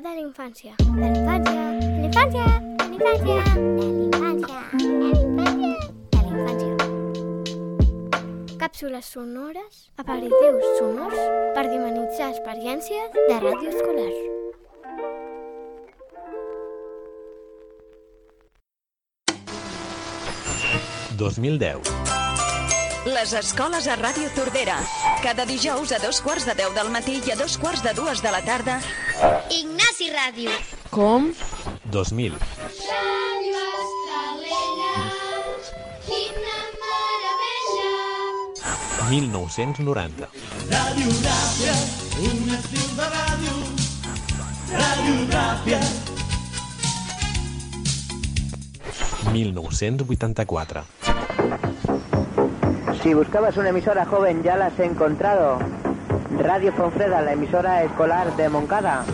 de la infància. De la infància. De la infància. De la. De la. De la. De la. Càpsules sonores, aperitius sonors per dimonitzar experiències de ràdio escolar. Les escoles a Ràdio Tordera. Cada dijous a dos quarts de deu del matí i a dos quarts de dues de la tarda. Ignasi Ràdio. Com? 2000. Ràdio Estalella, quina meravella. 1990. Ràdio Ràpia, un estil de ràdio. Ràdio Ràpia. 1984. Si buscabas una emisora joven, ya la has encontrado. Radio Fonfreda, la emisora escolar de Moncada.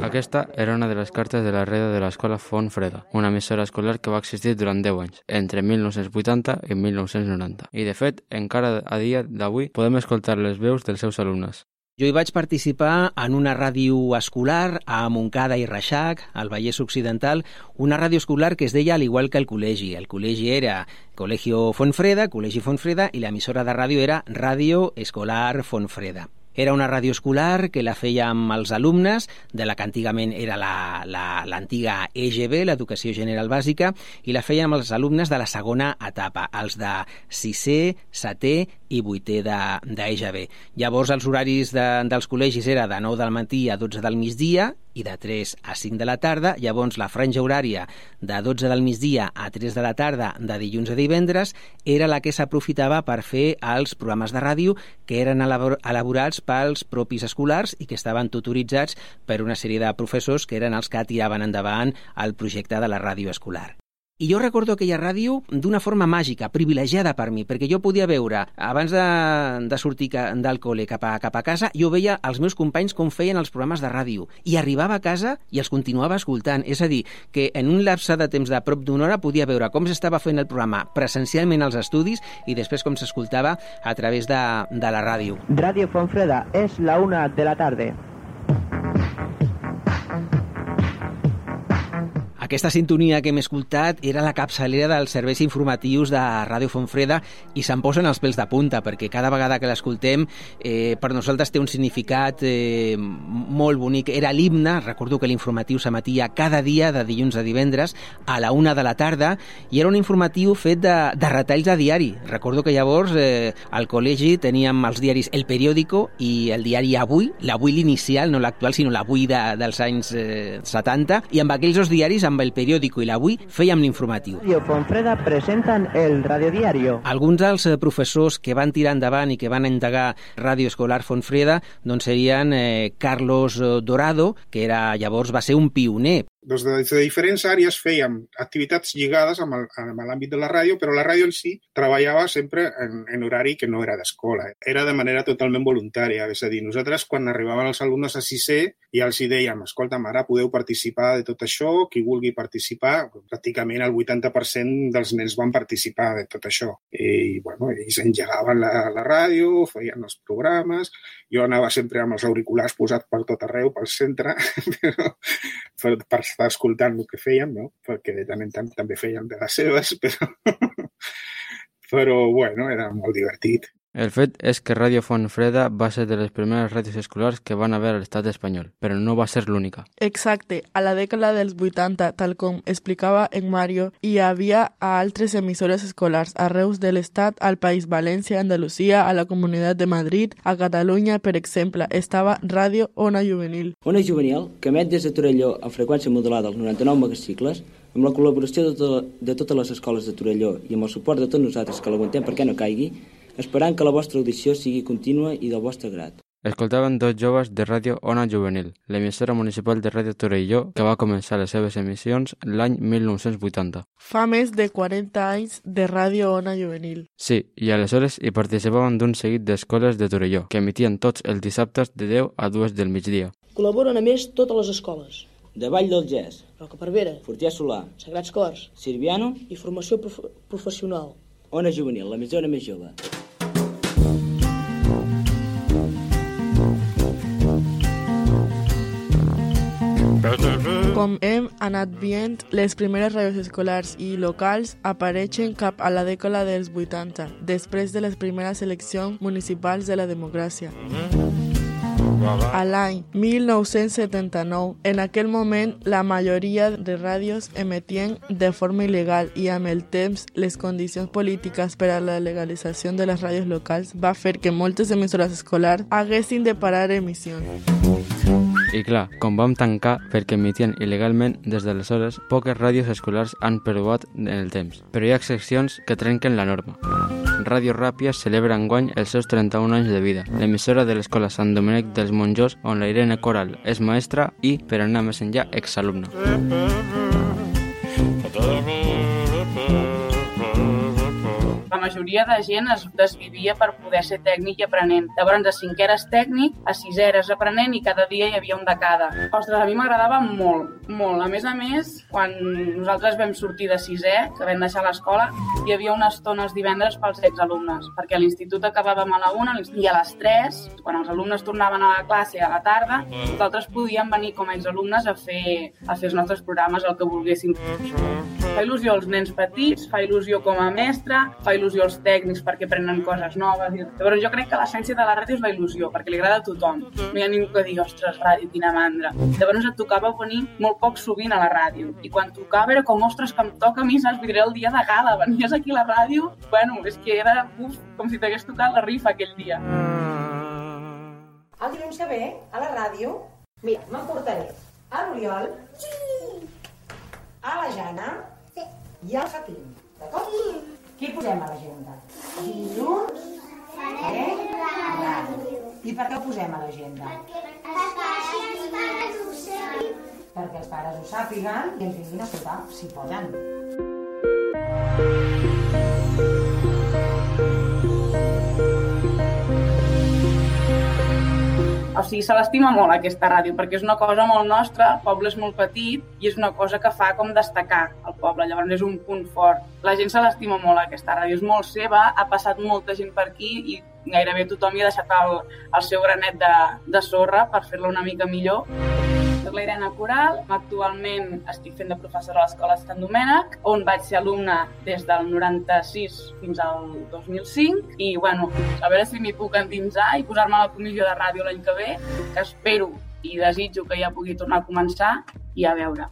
Aquesta era una de les cartes de la reda de l'escola Font Freda, una emissora escolar que va existir durant 10 anys, entre 1980 i 1990. I, de fet, encara a dia d'avui podem escoltar les veus dels seus alumnes. Jo hi vaig participar en una ràdio escolar a Montcada i Reixac, al Vallès Occidental, una ràdio escolar que es deia al igual que el col·legi. El col·legi era Col·legio Fontfreda, Col·legi Fontfreda, i l'emissora de ràdio era Ràdio Escolar Fontfreda. Era una ràdio escolar que la feia amb els alumnes de la que antigament era l'antiga la, la, EGB, l'Educació General Bàsica, i la feien amb els alumnes de la segona etapa, els de sisè, setè i vuitè d'EGB. Llavors els horaris de, dels col·legis era de 9 del matí a 12 del migdia i de 3 a 5 de la tarda, llavors la franja horària de 12 del migdia a 3 de la tarda de dilluns a divendres era la que s'aprofitava per fer els programes de ràdio que eren elaborats pels propis escolars i que estaven tutoritzats per una sèrie de professors que eren els que tiraven endavant el projecte de la ràdio escolar. I jo recordo aquella ràdio d'una forma màgica, privilegiada per mi, perquè jo podia veure, abans de, de sortir del col·le cap a, cap a casa, jo veia els meus companys com feien els programes de ràdio. I arribava a casa i els continuava escoltant. És a dir, que en un lapse de temps de prop d'una hora podia veure com s'estava fent el programa presencialment als estudis i després com s'escoltava a través de, de la ràdio. Radio Fonfreda, és la una de la tarda. Aquesta sintonia que hem escoltat era la capçalera dels serveis informatius de Ràdio Fonfreda i se'n posen els pèls de punta perquè cada vegada que l'escoltem eh, per nosaltres té un significat eh, molt bonic. Era l'himne, recordo que l'informatiu s'emetia cada dia de dilluns a divendres a la una de la tarda i era un informatiu fet de, de retalls de diari. Recordo que llavors eh, al col·legi teníem els diaris El Periódico i el diari Avui, l'Avui l'inicial, no l'actual, sinó l'Avui de, dels anys eh, 70, i amb aquells dos diaris, amb el periòdico i l'Avui, fèiem l'informatiu. Radio Fonfreda presenten el radiodiario. Alguns dels eh, professors que van tirar endavant i que van endegar Ràdio Escolar Fonfreda doncs serien eh, Carlos eh, Dorado, que era llavors va ser un pioner doncs des de diferents àrees fèiem activitats lligades amb l'àmbit de la ràdio, però la ràdio en si treballava sempre en, en horari que no era d'escola. Era de manera totalment voluntària. És a dir, nosaltres quan arribaven els alumnes a sisè ja els hi dèiem, escolta, ara podeu participar de tot això, qui vulgui participar, pràcticament el 80% dels nens van participar de tot això. I, bueno, ells engegaven la, la ràdio, feien els programes, jo anava sempre amb els auriculars posats per tot arreu, pel centre, però per, per estar escoltant el que fèiem, no? perquè de tant en tant també fèiem de les seves, però, però bueno, era molt divertit. El fet és que Ràdio Fontfreda va ser de les primeres ràdios escolars que van haver a l'estat espanyol, però no va ser l'única. Exacte. A la dècada dels 80, tal com explicava en Mario, hi havia altres emissores escolars arreus de l'estat, al País València, Andalusia, a la Comunitat de Madrid, a Catalunya, per exemple, estava Ràdio Ona Juvenil. Ona Juvenil, que emet des de Torelló amb freqüència modulada als 99 megacicles, amb la col·laboració de, to de totes les escoles de Torelló i amb el suport de tots nosaltres que l'aguantem perquè no caigui, esperant que la vostra audició sigui contínua i del vostre grat. Escoltaven dos joves de ràdio Ona Juvenil, l'emissora municipal de Ràdio Torelló, que va començar les seves emissions l'any 1980. Fa més de 40 anys de Ràdio Ona Juvenil. Sí, i aleshores hi participaven d'un seguit d'escoles de Torelló, que emitien tots els dissabtes de 10 a 2 del migdia. Col·laboren a més totes les escoles. De Vall del Gès, Roca Parvera, Fortià Solà, Sagrats Cors, Sirviano i Formació prof Professional. Ona Juvenil, l'emissora més jove. Com hem anat veient, les primeres ràdios escolars i locals apareixen cap a la dècada dels 80, després de les primeres eleccions municipals de la democràcia. A l'any 1979, en aquell moment, la majoria de ràdios emetien de forma il·legal i amb el temps les condicions polítiques per a la legalització de les ràdios locals va fer que moltes emissores escolars haguessin de parar emissions. I clar, com vam tancar perquè emitien il·legalment des d'aleshores, poques ràdios escolars han perdurat en el temps. Però hi ha excepcions que trenquen la norma. Ràdio Ràpia celebra enguany els seus 31 anys de vida. L'emissora de l'Escola Sant Domènec dels Monjors, on la Irene Coral és maestra i, per anar més enllà, exalumna. Majoria de gent es desvivia per poder ser tècnic i aprenent. Llavors, a cinquè eres tècnic, a sisè eres aprenent i cada dia hi havia un de cada. Ostres, a mi m'agradava molt, molt. A més a més, quan nosaltres vam sortir de sisè, que vam deixar l'escola, hi havia unes estones divendres pels exalumnes, perquè a l'institut acabàvem a la una i a les 3, quan els alumnes tornaven a la classe a la tarda, nosaltres podíem venir com a exalumnes a fer, a fer els nostres programes, el que volguéssim. Fa il·lusió als nens petits, fa il·lusió com a mestre, fa il·lusió als tècnics perquè aprenen coses noves. Llavors jo crec que l'essència de la ràdio és la il·lusió, perquè li agrada a tothom. No hi ha ningú que digui, ostres, ràdio, quina mandra. Llavors et tocava venir molt poc sovint a la ràdio. I quan tocava era com, ostres, que em toca a mi, saps? Dir, el dia de gala, venies aquí a la ràdio, bueno, és que era, uf, com si t'hagués tocat la rifa aquell dia. El dilluns que ve, a la ràdio, mira, m'emportaré a l'Oriol, a la Jana i al Jaquín. D'acord? Qui posem a l'agenda? Dilluns, eh? Ràdio. I per què ho posem a l'agenda? Perquè els pares ho sàpiguen i ens vinguin a escoltar, si poden. O sigui, se l'estima molt aquesta ràdio, perquè és una cosa molt nostra, el poble és molt petit i és una cosa que fa com destacar el poble, llavors és un punt fort. La gent se l'estima molt, aquesta ràdio, és molt seva, ha passat molta gent per aquí i gairebé tothom hi ha deixat el, el seu granet de, de sorra per fer-la una mica millor. Soc la Irene Coral, actualment estic fent de professora a l'Escola Sant Domènec, on vaig ser alumna des del 96 fins al 2005 i, bueno, a veure si m'hi puc endinsar i posar-me a la comissió de ràdio l'any que ve, que espero i desitjo que ja pugui tornar a començar i a veure.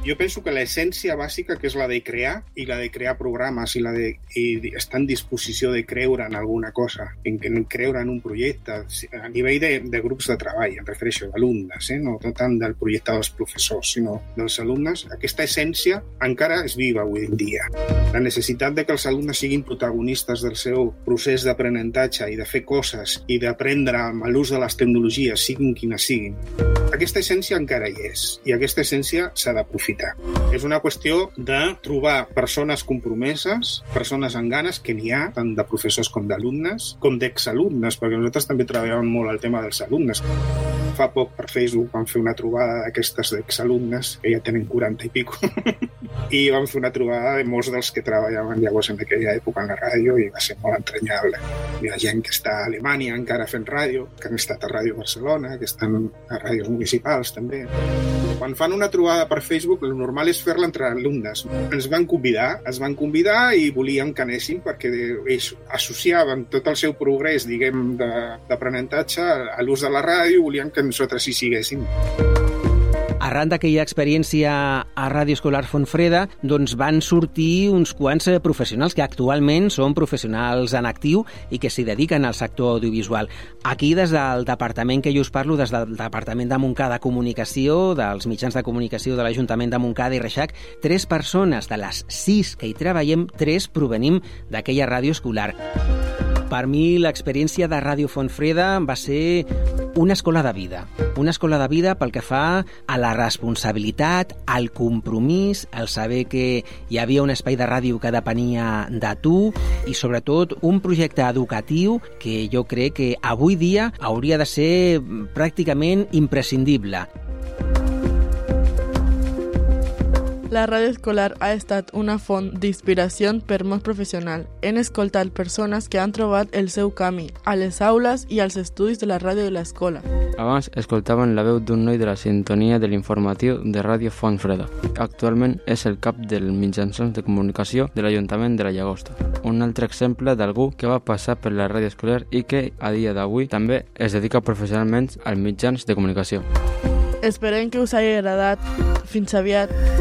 Jo penso que l'essència bàsica, que és la de crear, i la de crear programes, i la de i estar en disposició de creure en alguna cosa, en, en creure en un projecte, a nivell de, de grups de treball, em refereixo d'alumnes, eh? no tant del projecte dels professors, sinó dels alumnes, aquesta essència encara és viva avui en dia. La necessitat de que els alumnes siguin protagonistes del seu procés d'aprenentatge i de fer coses i d'aprendre amb l'ús de les tecnologies, siguin quines siguin. Aquesta essència encara hi és, i aquesta essència s'ha d'aprofitar aprofitar. És una qüestió de trobar persones compromeses, persones amb ganes, que n'hi ha, tant de professors com d'alumnes, com d'exalumnes, perquè nosaltres també treballàvem molt el tema dels alumnes. Fa poc per Facebook vam fer una trobada d'aquestes d'exalumnes, que ja tenen 40 i pico, i vam fer una trobada de molts dels que treballaven llavors en aquella època en la ràdio i va ser molt entranyable. Hi ha gent que està a Alemanya encara fent ràdio, que han estat a Ràdio Barcelona, que estan a ràdios municipals també. Quan fan una trobada per Facebook, el normal és fer-la entre alumnes. Ens van convidar, es van convidar i volíem que anéssim perquè ells associaven tot el seu progrés, diguem, d'aprenentatge a l'ús de la ràdio volien que nosaltres hi siguéssim. Arran d'aquella experiència a Ràdio Escolar Fontfreda, doncs van sortir uns quants eh, professionals que actualment són professionals en actiu i que s'hi dediquen al sector audiovisual. Aquí, des del departament que jo us parlo, des del Departament de Montcada Comunicació, dels mitjans de comunicació de l'Ajuntament de Montcada i Reixac, tres persones de les sis que hi treballem, tres provenim d'aquella ràdio escolar. Per mi l'experiència de Ràdio Fontfreda va ser una escola de vida. Una escola de vida pel que fa a la responsabilitat, al compromís, al saber que hi havia un espai de ràdio que depenia de tu i sobretot un projecte educatiu que jo crec que avui dia hauria de ser pràcticament imprescindible. La ràdio escolar ha estat una font d'inspiració per molts professionals. Hem escoltat persones que han trobat el seu camí a les aules i als estudis de la ràdio de l'escola. Abans escoltaven la veu d'un noi de la sintonia de l'informatiu de Ràdio Font Freda. Actualment és el cap del mitjançons de comunicació de l'Ajuntament de la Llagosta. Un altre exemple d'algú que va passar per la ràdio escolar i que a dia d'avui també es dedica professionalment als mitjans de comunicació. Esperem que us hagi agradat. Fins aviat.